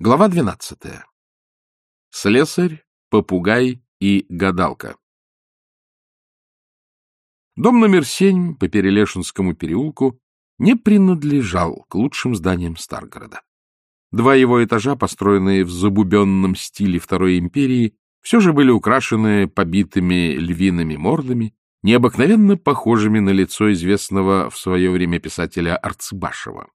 Глава двенадцатая. Слесарь, попугай и гадалка. Дом номер семь по Перелешинскому переулку не принадлежал к лучшим зданиям Старгорода. Два его этажа, построенные в забубенном стиле Второй империи, все же были украшены побитыми львиными мордами, необыкновенно похожими на лицо известного в свое время писателя Арцебашева.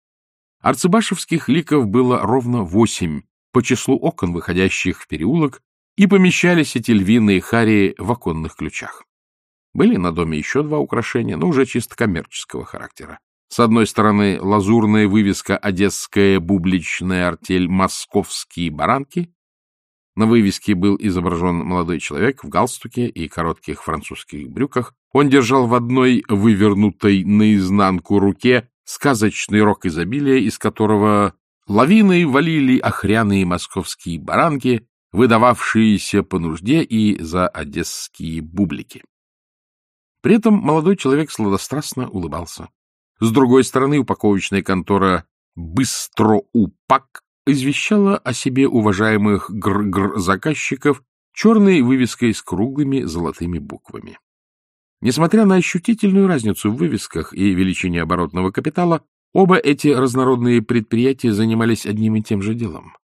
Арцебашевских ликов было ровно восемь по числу окон, выходящих в переулок, и помещались эти львиные харии в оконных ключах. Были на доме еще два украшения, но уже чисто коммерческого характера. С одной стороны лазурная вывеска «Одесская бубличная артель Московские баранки». На вывеске был изображен молодой человек в галстуке и коротких французских брюках. Он держал в одной вывернутой наизнанку руке сказочный рок изобилия, из которого лавиной валили охряные московские баранки, выдававшиеся по нужде и за одесские бублики. При этом молодой человек сладострастно улыбался. С другой стороны, упаковочная контора «Быстро упак» извещала о себе уважаемых гр-гр-заказчиков черной вывеской с круглыми золотыми буквами. Несмотря на ощутительную разницу в вывесках и величине оборотного капитала, оба эти разнородные предприятия занимались одним и тем же делом.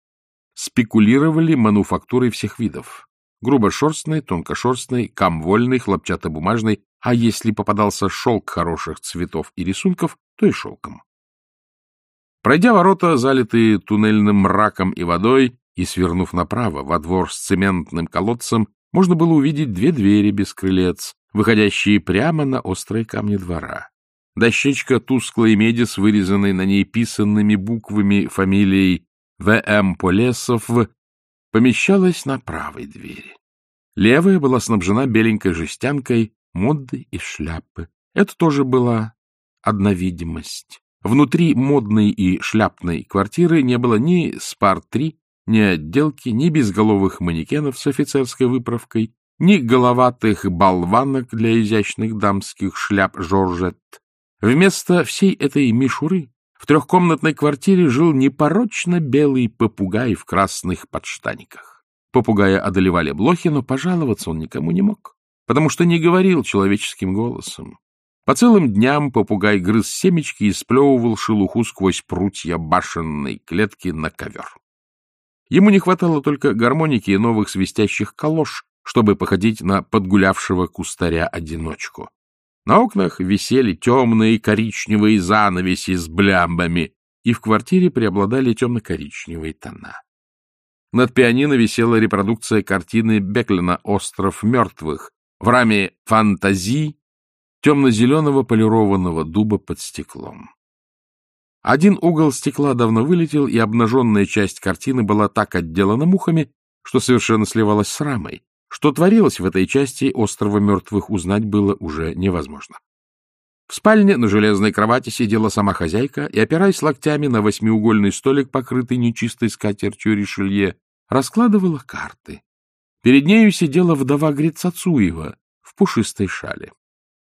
Спекулировали мануфактурой всех видов. Грубошерстной, тонкошерстной, камвольной, хлопчатобумажной, а если попадался шелк хороших цветов и рисунков, то и шелком. Пройдя ворота, залитые туннельным мраком и водой, и свернув направо во двор с цементным колодцем, можно было увидеть две двери без крылец, выходящие прямо на острые камни двора. Дощечка тусклой меди с вырезанной на ней писанными буквами фамилией В.М. Полесов помещалась на правой двери. Левая была снабжена беленькой жестянкой, моды и шляпы. Это тоже была одна видимость. Внутри модной и шляпной квартиры не было ни спар-3, ни отделки, ни безголовых манекенов с офицерской выправкой, ни головатых болванок для изящных дамских шляп Жоржет. Вместо всей этой мишуры в трехкомнатной квартире жил непорочно белый попугай в красных подштаниках. Попугая одолевали блохи, но пожаловаться он никому не мог, потому что не говорил человеческим голосом. По целым дням попугай грыз семечки и сплевывал шелуху сквозь прутья башенной клетки на ковер. Ему не хватало только гармоники и новых свистящих калош, чтобы походить на подгулявшего кустаря-одиночку. На окнах висели темные коричневые занавеси с блямбами, и в квартире преобладали темно-коричневые тона. Над пианино висела репродукция картины Беклина «Остров мертвых» в раме «Фантази» темно-зеленого полированного дуба под стеклом. Один угол стекла давно вылетел, и обнаженная часть картины была так отделана мухами, что совершенно сливалась с рамой, что творилось в этой части острова мертвых узнать было уже невозможно. В спальне на железной кровати сидела сама хозяйка и, опираясь локтями на восьмиугольный столик, покрытый нечистой скатертью решелье, раскладывала карты. Перед нею сидела вдова Грицацуева в пушистой шале.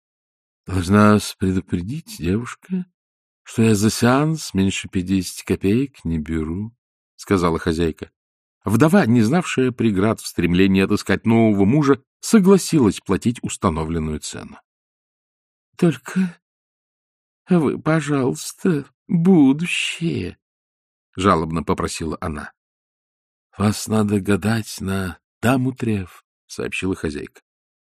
— Должна вас предупредить, девушка, что я за сеанс меньше пятидесяти копеек не беру, — сказала хозяйка. Вдова, не знавшая преград в стремлении отыскать нового мужа, согласилась платить установленную цену. — Только вы, пожалуйста, будущее, — жалобно попросила она. — Вас надо гадать на даму трев, — сообщила хозяйка.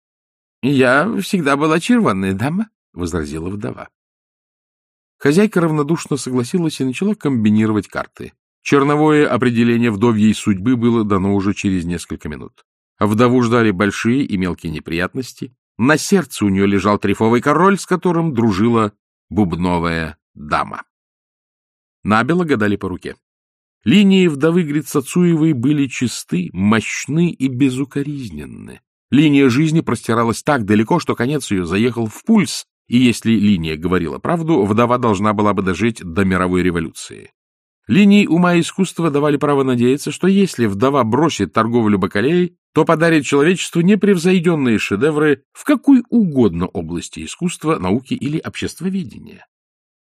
— Я всегда была червонная дама, — возразила вдова. Хозяйка равнодушно согласилась и начала комбинировать карты. Черновое определение вдовьей судьбы было дано уже через несколько минут. Вдову ждали большие и мелкие неприятности. На сердце у нее лежал трефовый король, с которым дружила бубновая дама. Набело гадали по руке. Линии вдовы Грицацуевой были чисты, мощны и безукоризненны. Линия жизни простиралась так далеко, что конец ее заехал в пульс, и если линия говорила правду, вдова должна была бы дожить до мировой революции. Линии ума и искусства давали право надеяться, что если вдова бросит торговлю бакалеей, то подарит человечеству непревзойденные шедевры в какой угодно области искусства, науки или обществоведения.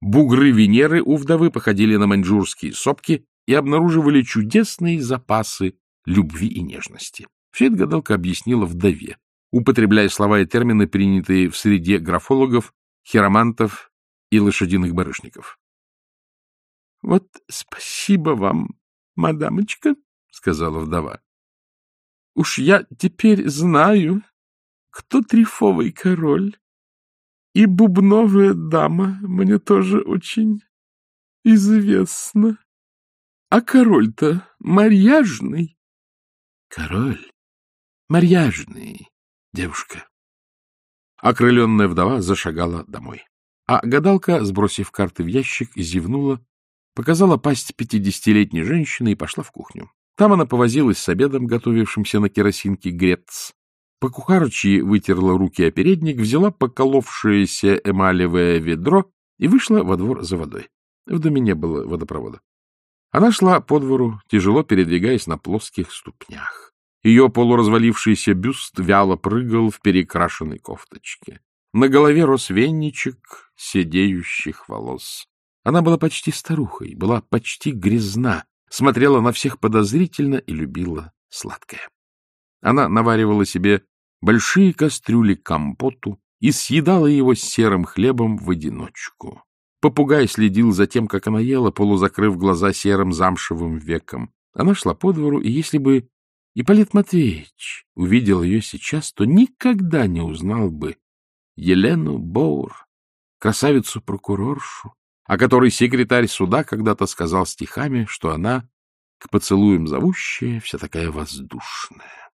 Бугры Венеры у вдовы походили на маньчжурские сопки, и обнаруживали чудесные запасы любви и нежности. Все это гадалка объяснила вдове, употребляя слова и термины, принятые в среде графологов, хиромантов и лошадиных барышников. — Вот спасибо вам, мадамочка, — сказала вдова. — Уж я теперь знаю, кто трифовый король. И бубновая дама мне тоже очень известна. А король-то марьяжный. Король марьяжный, девушка. Окрыленная вдова зашагала домой. А гадалка, сбросив карты в ящик, зевнула, показала пасть пятидесятилетней женщины и пошла в кухню. Там она повозилась с обедом, готовившимся на керосинке грец. По кухарочи вытерла руки о передник, взяла поколовшееся эмалевое ведро и вышла во двор за водой. В доме не было водопровода. Она шла по двору, тяжело передвигаясь на плоских ступнях. Ее полуразвалившийся бюст вяло прыгал в перекрашенной кофточке. На голове рос венничек седеющих волос. Она была почти старухой, была почти грязна, смотрела на всех подозрительно и любила сладкое. Она наваривала себе большие кастрюли компоту и съедала его с серым хлебом в одиночку. Попугай следил за тем, как она ела, полузакрыв глаза серым замшевым веком. Она шла по двору, и если бы Ипполит Матвеевич увидел ее сейчас, то никогда не узнал бы Елену Боур, красавицу-прокуроршу, о которой секретарь суда когда-то сказал стихами, что она к поцелуям зовущая, вся такая воздушная.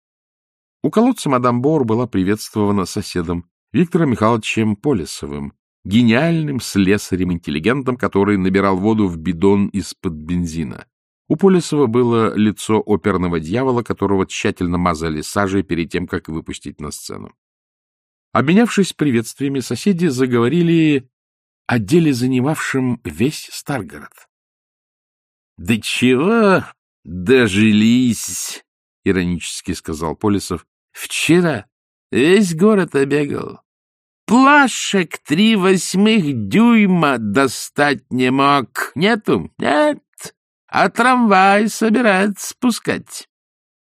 У колодца мадам Боур была приветствована соседом Виктором Михайловичем Полисовым, гениальным слесарем-интеллигентом, который набирал воду в бидон из-под бензина. У Полисова было лицо оперного дьявола, которого тщательно мазали сажей перед тем, как выпустить на сцену. Обменявшись приветствиями, соседи заговорили о деле, занимавшем весь Старгород. — Да чего дожились, — иронически сказал Полисов. — Вчера весь город обегал. Плашек три восьмых дюйма достать не мог. Нету? Нет а трамвай собирается спускать.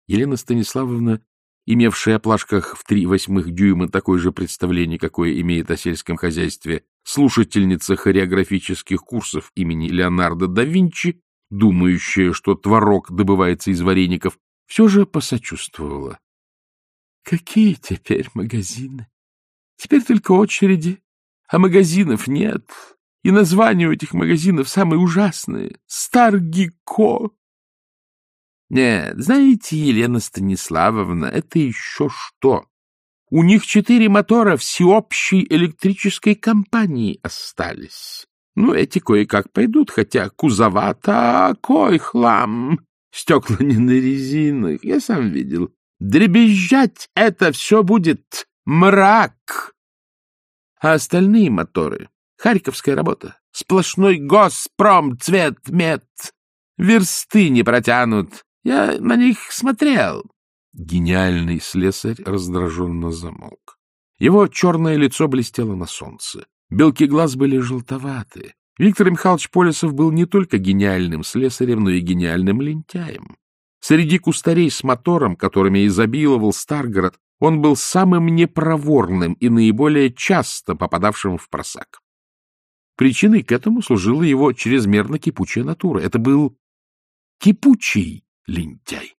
Елена Станиславовна, имевшая о плашках в три восьмых дюйма такое же представление, какое имеет о сельском хозяйстве слушательница хореографических курсов имени Леонардо да Винчи, думающая, что творог добывается из вареников, все же посочувствовала. — Какие теперь магазины? Теперь только очереди, а магазинов нет. И названия у этих магазинов самые ужасные. Старгико. Нет, знаете, Елена Станиславовна, это еще что? У них четыре мотора всеобщей электрической компании остались. Ну, эти кое-как пойдут, хотя кузова такой хлам. Стекла не на резинах, я сам видел. Дребезжать это все будет мрак. А остальные моторы Харьковская работа. Сплошной госпром, цвет, мед. Версты не протянут. Я на них смотрел. Гениальный слесарь раздраженно замолк. Его черное лицо блестело на солнце. Белки глаз были желтоваты. Виктор Михайлович Полесов был не только гениальным слесарем, но и гениальным лентяем. Среди кустарей с мотором, которыми изобиловал Старгород, он был самым непроворным и наиболее часто попадавшим в просак. Причиной к этому служила его чрезмерно кипучая натура. Это был кипучий лентяй.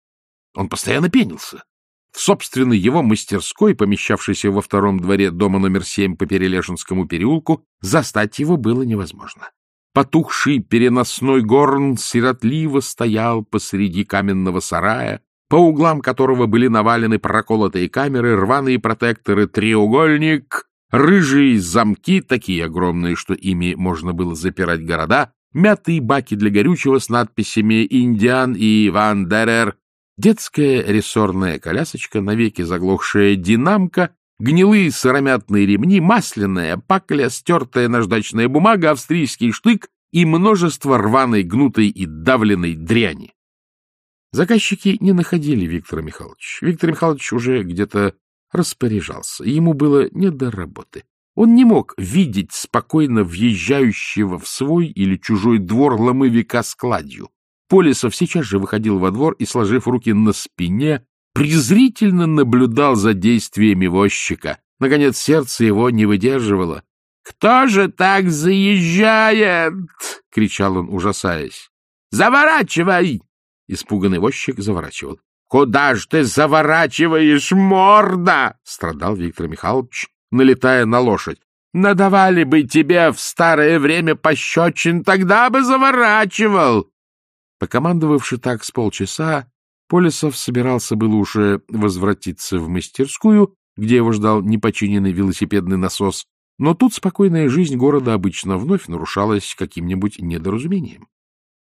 Он постоянно пенился. В собственной его мастерской, помещавшейся во втором дворе дома номер семь по Перелешинскому переулку, застать его было невозможно. Потухший переносной горн сиротливо стоял посреди каменного сарая, по углам которого были навалены проколотые камеры, рваные протекторы, треугольник рыжие замки, такие огромные, что ими можно было запирать города, мятые баки для горючего с надписями «Индиан» и «Ван Дерер», детская рессорная колясочка, навеки заглохшая динамка, гнилые сыромятные ремни, масляная пакля, стертая наждачная бумага, австрийский штык и множество рваной, гнутой и давленной дряни. Заказчики не находили Виктора Михайловича. Виктор Михайлович уже где-то распоряжался. Ему было не до работы. Он не мог видеть спокойно въезжающего в свой или чужой двор ломовика с кладью. Полисов сейчас же выходил во двор и, сложив руки на спине, презрительно наблюдал за действиями возчика. Наконец сердце его не выдерживало. — Кто же так заезжает? — кричал он, ужасаясь. — Заворачивай! Испуганный возчик заворачивал. — Куда ж ты заворачиваешь, морда? — страдал Виктор Михайлович, налетая на лошадь. — Надавали бы тебе в старое время пощечин, тогда бы заворачивал. Покомандовавши так с полчаса, Полисов собирался было уже возвратиться в мастерскую, где его ждал непочиненный велосипедный насос, но тут спокойная жизнь города обычно вновь нарушалась каким-нибудь недоразумением.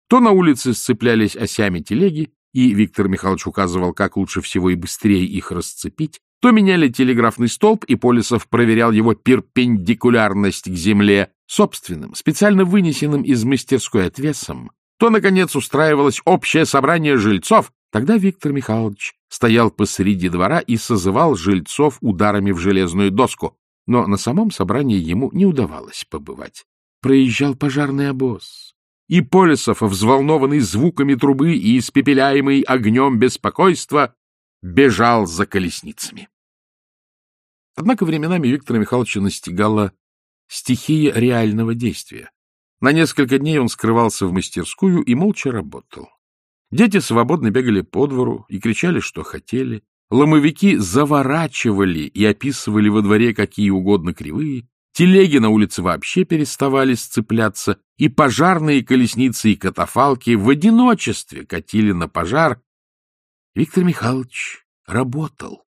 То на улице сцеплялись осями телеги, и Виктор Михайлович указывал, как лучше всего и быстрее их расцепить, то меняли телеграфный столб, и Полисов проверял его перпендикулярность к земле собственным, специально вынесенным из мастерской отвесом, то, наконец, устраивалось общее собрание жильцов. Тогда Виктор Михайлович стоял посреди двора и созывал жильцов ударами в железную доску, но на самом собрании ему не удавалось побывать. Проезжал пожарный обоз, и Полисов, взволнованный звуками трубы и испепеляемый огнем беспокойства, бежал за колесницами. Однако временами Виктора Михайловича настигала стихия реального действия. На несколько дней он скрывался в мастерскую и молча работал. Дети свободно бегали по двору и кричали, что хотели. Ломовики заворачивали и описывали во дворе какие угодно кривые. Телеги на улице вообще переставали сцепляться, и пожарные колесницы и катафалки в одиночестве катили на пожар. Виктор Михайлович работал.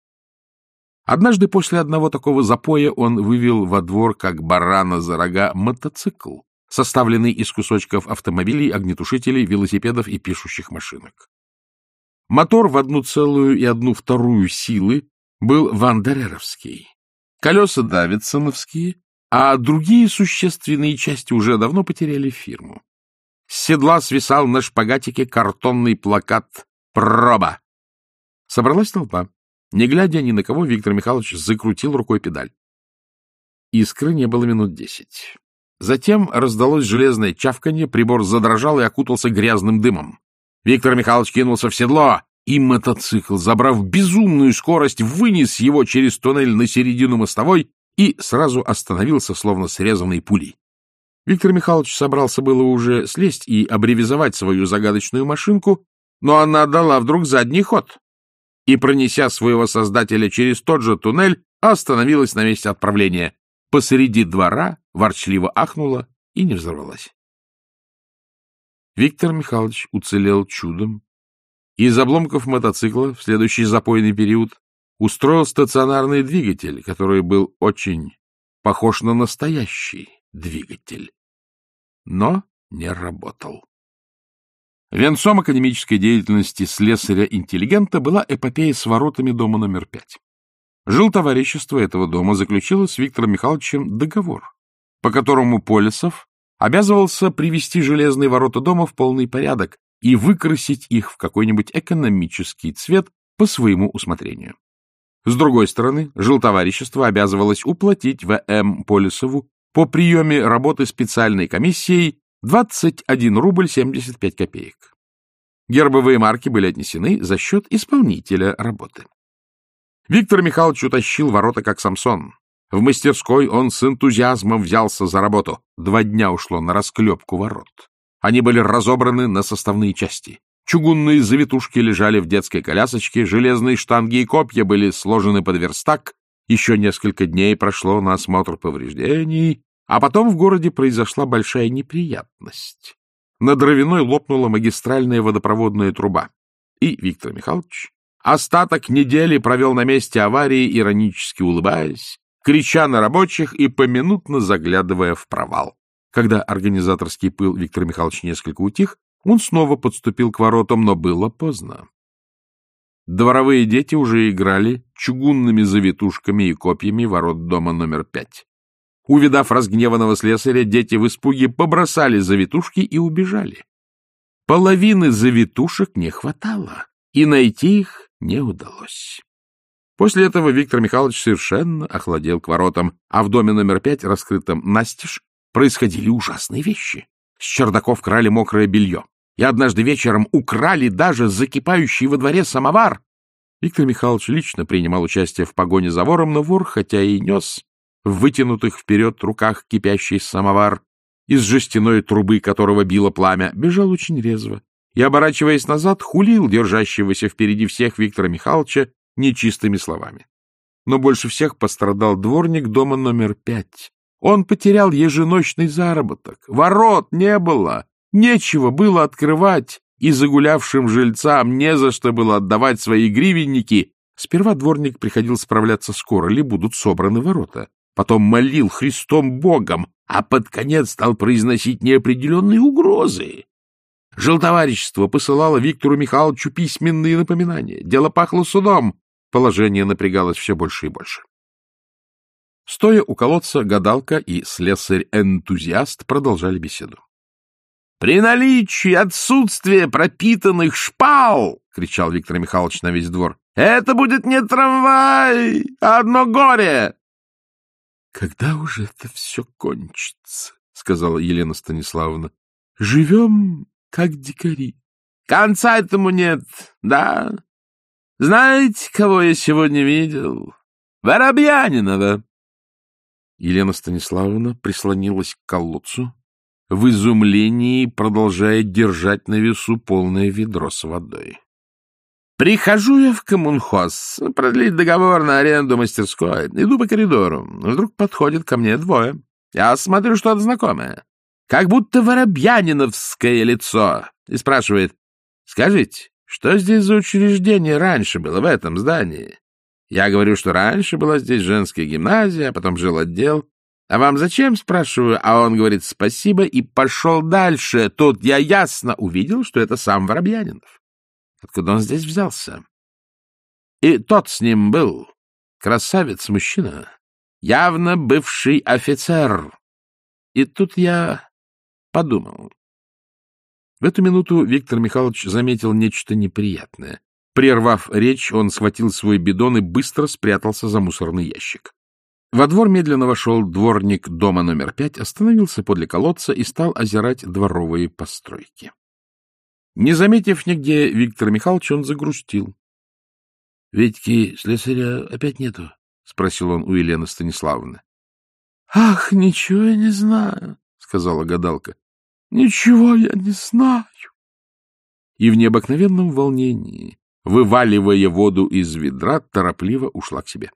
Однажды после одного такого запоя он вывел во двор, как барана за рога, мотоцикл, составленный из кусочков автомобилей, огнетушителей, велосипедов и пишущих машинок. Мотор в одну целую и одну вторую силы был вандереровский, колеса давидсоновские, а другие существенные части уже давно потеряли фирму. С седла свисал на шпагатике картонный плакат «Проба». Собралась толпа. Не глядя ни на кого, Виктор Михайлович закрутил рукой педаль. Искры не было минут десять. Затем раздалось железное чавканье, прибор задрожал и окутался грязным дымом. Виктор Михайлович кинулся в седло, и мотоцикл, забрав безумную скорость, вынес его через туннель на середину мостовой и сразу остановился, словно срезанной пулей. Виктор Михайлович собрался было уже слезть и обревизовать свою загадочную машинку, но она дала вдруг задний ход и, пронеся своего создателя через тот же туннель, остановилась на месте отправления посреди двора, ворчливо ахнула и не взорвалась. Виктор Михайлович уцелел чудом. Из обломков мотоцикла в следующий запойный период устроил стационарный двигатель, который был очень похож на настоящий двигатель, но не работал. Венцом академической деятельности слесаря-интеллигента была эпопея с воротами дома номер пять. Жил товарищество этого дома заключило с Виктором Михайловичем договор, по которому Полисов обязывался привести железные ворота дома в полный порядок и выкрасить их в какой-нибудь экономический цвет по своему усмотрению. С другой стороны, жилтоварищество обязывалось уплатить В.М. Полисову по приеме работы специальной комиссией 21 рубль 75 копеек. Гербовые марки были отнесены за счет исполнителя работы. Виктор Михайлович утащил ворота, как Самсон. В мастерской он с энтузиазмом взялся за работу. Два дня ушло на расклепку ворот. Они были разобраны на составные части. Чугунные завитушки лежали в детской колясочке, железные штанги и копья были сложены под верстак. Еще несколько дней прошло на осмотр повреждений, а потом в городе произошла большая неприятность. На дровяной лопнула магистральная водопроводная труба. И Виктор Михайлович Остаток недели провел на месте аварии, иронически улыбаясь, крича на рабочих и поминутно заглядывая в провал. Когда организаторский пыл Виктор Михайлович несколько утих, он снова подступил к воротам, но было поздно. Дворовые дети уже играли чугунными завитушками и копьями ворот дома номер пять. Увидав разгневанного слесаря, дети в испуге побросали завитушки и убежали. Половины завитушек не хватало, и найти их не удалось. После этого Виктор Михайлович совершенно охладел к воротам, а в доме номер пять, раскрытом настежь, происходили ужасные вещи. С чердаков крали мокрое белье. И однажды вечером украли даже закипающий во дворе самовар. Виктор Михайлович лично принимал участие в погоне за вором, но вор, хотя и нес в вытянутых вперед руках кипящий самовар, из жестяной трубы которого било пламя, бежал очень резво и, оборачиваясь назад, хулил держащегося впереди всех Виктора Михайловича нечистыми словами. Но больше всех пострадал дворник дома номер пять. Он потерял еженочный заработок, ворот не было, нечего было открывать, и загулявшим жильцам не за что было отдавать свои гривенники. Сперва дворник приходил справляться, скоро ли будут собраны ворота. Потом молил Христом Богом, а под конец стал произносить неопределенные угрозы. Желтоварищество посылало Виктору Михайловичу письменные напоминания. Дело пахло судом. Положение напрягалось все больше и больше. Стоя у колодца, гадалка и слесарь-энтузиаст продолжали беседу. — При наличии отсутствия пропитанных шпал, — кричал Виктор Михайлович на весь двор, — это будет не трамвай, а одно горе. — Когда уже это все кончится? — сказала Елена Станиславовна. — Живем как дикари. — Конца этому нет, да. Знаете, кого я сегодня видел? Воробьянинова. Елена Станиславовна прислонилась к колодцу, в изумлении продолжая держать на весу полное ведро с водой. Прихожу я в коммунхоз, продлить договор на аренду мастерской. Иду по коридору. Вдруг подходит ко мне двое. Я смотрю, что-то знакомое как будто воробьяниновское лицо, и спрашивает, «Скажите, что здесь за учреждение раньше было в этом здании?» Я говорю, что раньше была здесь женская гимназия, а потом жил отдел. «А вам зачем?» — спрашиваю, а он говорит «спасибо» и пошел дальше. Тут я ясно увидел, что это сам Воробьянинов. Откуда он здесь взялся? И тот с ним был. Красавец-мужчина, явно бывший офицер. И тут я Подумал. В эту минуту Виктор Михайлович заметил нечто неприятное. Прервав речь, он схватил свой бидон и быстро спрятался за мусорный ящик. Во двор медленно вошел дворник дома номер пять, остановился подле колодца и стал озирать дворовые постройки. Не заметив нигде Виктора Михайловича, он загрустил. — Витьки слесаря опять нету? — спросил он у Елены Станиславовны. — Ах, ничего я не знаю, — сказала гадалка. Ничего я не знаю. И в необыкновенном волнении, вываливая воду из ведра, торопливо ушла к себе.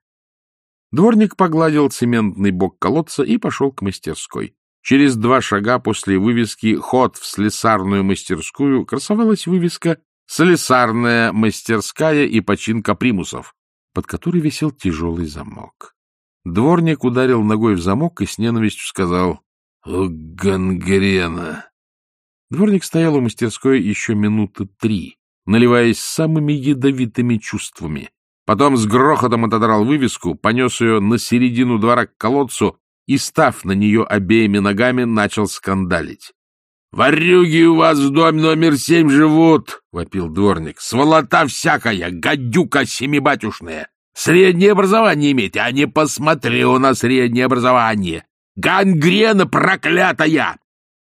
Дворник погладил цементный бок колодца и пошел к мастерской. Через два шага после вывески «Ход в слесарную мастерскую» красовалась вывеска «Слесарная мастерская и починка примусов», под которой висел тяжелый замок. Дворник ударил ногой в замок и с ненавистью сказал о, гангрена! Дворник стоял у мастерской еще минуты три, наливаясь самыми ядовитыми чувствами. Потом с грохотом отодрал вывеску, понес ее на середину двора к колодцу и, став на нее обеими ногами, начал скандалить. — Ворюги у вас в доме номер семь живут! — вопил дворник. — Сволота всякая, гадюка семибатюшная! Среднее образование имеете, а не посмотрю на среднее образование! Гангрена проклятая!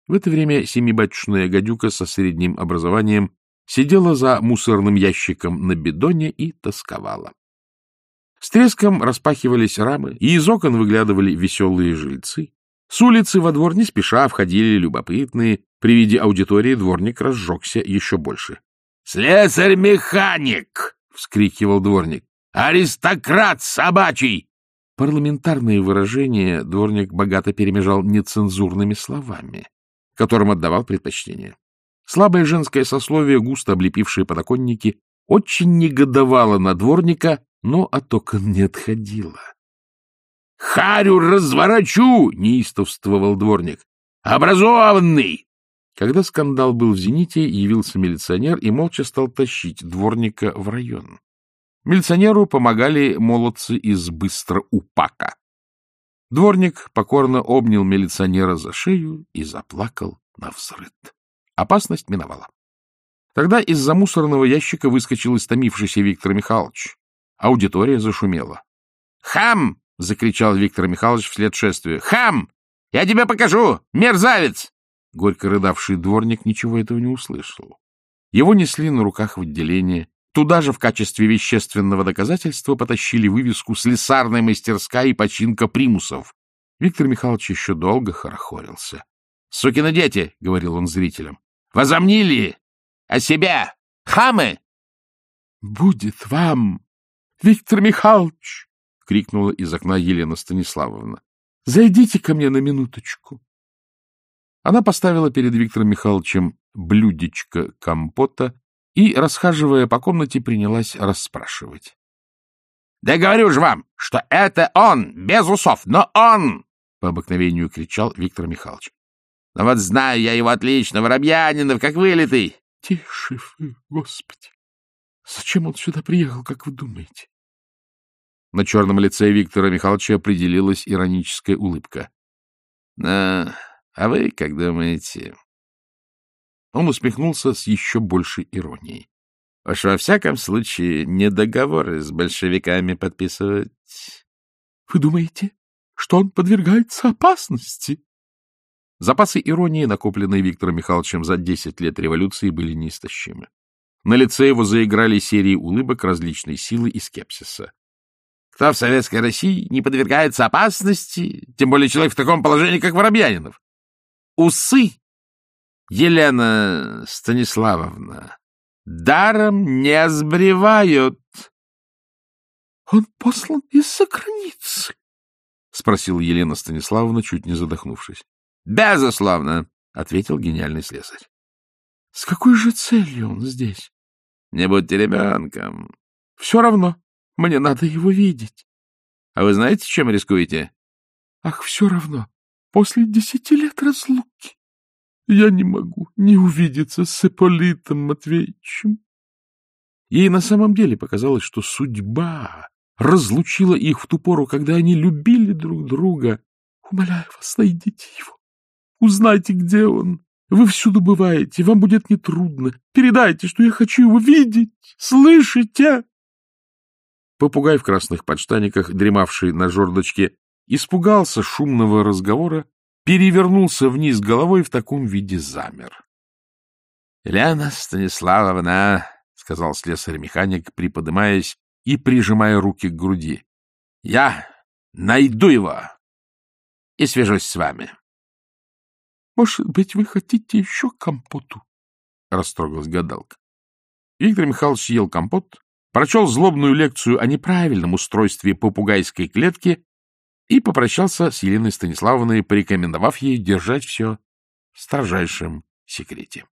В это время семибатюшная гадюка со средним образованием сидела за мусорным ящиком на бидоне и тосковала. С треском распахивались рамы, и из окон выглядывали веселые жильцы. С улицы во двор не спеша входили любопытные. При виде аудитории дворник разжегся еще больше. — Слесарь-механик! — вскрикивал дворник. — Аристократ собачий! Парламентарные выражения дворник богато перемежал нецензурными словами, которым отдавал предпочтение. Слабое женское сословие, густо облепившее подоконники, очень негодовало на дворника, но от окон не отходило. — Харю разворачу! — неистовствовал дворник. — Образованный! Когда скандал был в зените, явился милиционер и молча стал тащить дворника в район. Милиционеру помогали молодцы из быстро упака. Дворник покорно обнял милиционера за шею и заплакал на взрыд. Опасность миновала. Тогда из-за мусорного ящика выскочил истомившийся Виктор Михайлович. Аудитория зашумела. «Хам!» — закричал Виктор Михайлович вслед шествию. «Хам! Я тебе покажу! Мерзавец!» Горько рыдавший дворник ничего этого не услышал. Его несли на руках в отделение. Туда же в качестве вещественного доказательства потащили вывеску «Слесарная мастерская и починка примусов». Виктор Михайлович еще долго хорохорился. — Сукины дети, — говорил он зрителям, — возомнили о себя, хамы! — Будет вам, Виктор Михайлович! — крикнула из окна Елена Станиславовна. — Зайдите ко мне на минуточку. Она поставила перед Виктором Михайловичем блюдечко компота и, расхаживая по комнате, принялась расспрашивать. — Да говорю же вам, что это он, без усов, но он! — по обыкновению кричал Виктор Михайлович. — Но вот знаю я его отлично, Воробьянинов, как вылитый. — Тише вы, господи! Зачем он сюда приехал, как вы думаете? На черном лице Виктора Михайловича определилась ироническая улыбка. — А, а вы как думаете? Он усмехнулся с еще большей иронией. — Уж во всяком случае не договоры с большевиками подписывать. — Вы думаете, что он подвергается опасности? Запасы иронии, накопленные Виктором Михайловичем за десять лет революции, были неистощимы. На лице его заиграли серии улыбок различной силы и скепсиса. Кто в Советской России не подвергается опасности, тем более человек в таком положении, как Воробьянинов? Усы Елена Станиславовна, даром не сбривают. — Он послан из-за границы? — спросила Елена Станиславовна, чуть не задохнувшись. — Безусловно, — ответил гениальный слесарь. — С какой же целью он здесь? — Не будьте ребенком. — Все равно. Мне надо его видеть. — А вы знаете, чем рискуете? — Ах, все равно. После десяти лет разлуки. Я не могу не увидеться с Ипполитом Матвеевичем. Ей на самом деле показалось, что судьба разлучила их в ту пору, когда они любили друг друга. Умоляю вас, найдите его. Узнайте, где он. Вы всюду бываете, вам будет нетрудно. Передайте, что я хочу его видеть. Слышите? Попугай в красных подштаниках, дремавший на жердочке, испугался шумного разговора перевернулся вниз головой в таком виде замер. — Елена Станиславовна, — сказал слесарь-механик, приподымаясь и прижимая руки к груди, — я найду его и свяжусь с вами. — Может быть, вы хотите еще компоту? — растрогалась гадалка. Виктор Михайлович съел компот, прочел злобную лекцию о неправильном устройстве попугайской клетки и попрощался с Еленой Станиславовной, порекомендовав ей держать все в строжайшем секрете.